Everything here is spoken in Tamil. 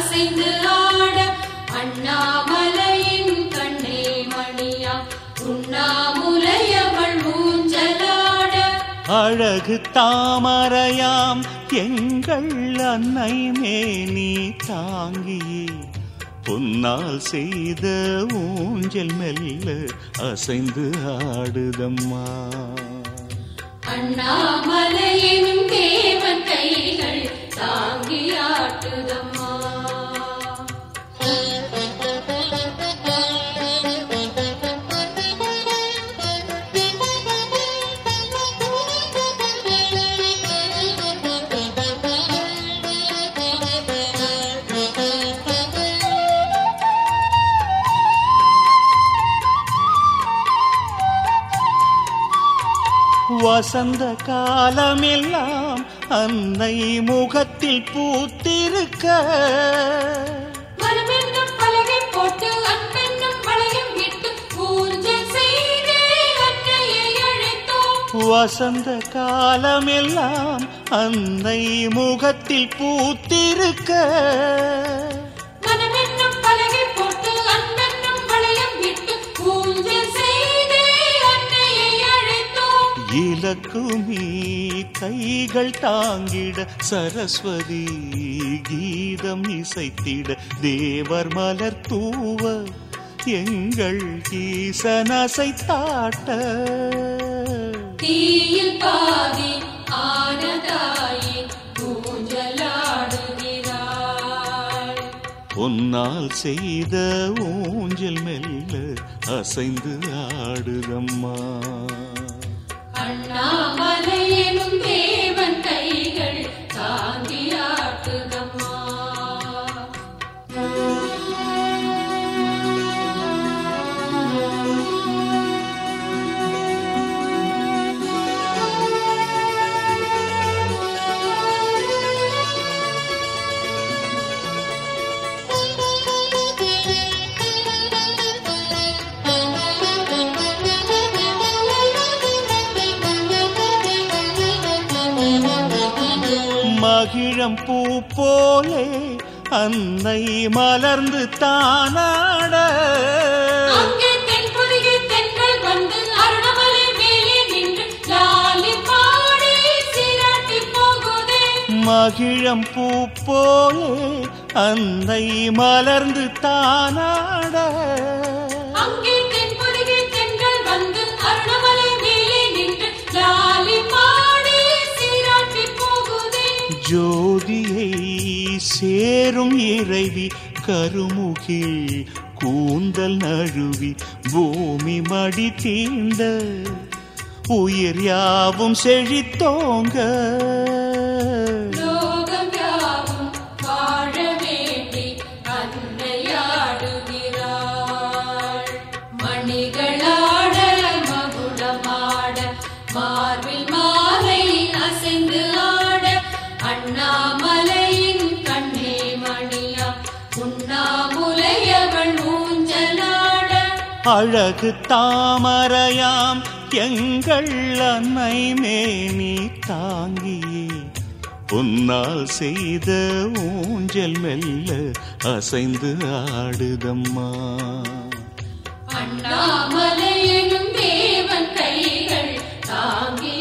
அசைந்து ஆட அண்ணாமலையின் கண்ணே மணியா. உண்ணாமுலையவள் ஊஞ்சலாட. அழகு தாமரையாம் எங்கள் அன்னை மேனி தாங்கியே. பொன்னால் செய்த ஊஞ்சல் மெல்ல அசைந்து ஆடுதம்மா. அண்ணாமலையின் தேவன் கைகள் தாங்கி ஆட்டுதம்மா. வசந்த காலமெல்லாம் அன்னை முகத்தில் பூத்திருக்க. வசந்த காலமெல்லாம் அன்னை முகத்தில் பூத்திருக்க. இலக்குமி கைகள் தாங்கிட சரஸ்வதி கீதம் இசைத்திட தேவர் மலர் தூவ எங்கள் ஈசனசை தாட்ட தீயில் பாதி ஆனதாயி பொன்னால் செய்த ஊஞ்சல் மெல்ல அசைந்து ஆடுதம்மா. அண்ணாமலையெனும் தேவன் கைகள் மகிழம் பூ போலே அன்னை மலர்ந்து தானாட. மகிழம் பூ போலே அன்னை மலர்ந்து தானாட. அங்கே சேரும் இறைவி கருமுகில் கூந்தல் நழுவி பூமி மடி தீந்த உயிர் யாவும் செழித்தோங்க. மணிகள அழகு தாமரையாம் எங்கள் அன்னை மேனி தாங்கியே. பொன்னால் செய்த ஊஞ்சல் மெல்ல அசைந்து ஆடுதம்மா. அண்ணாமலையனும் தேவன் கைகள் தாங்கி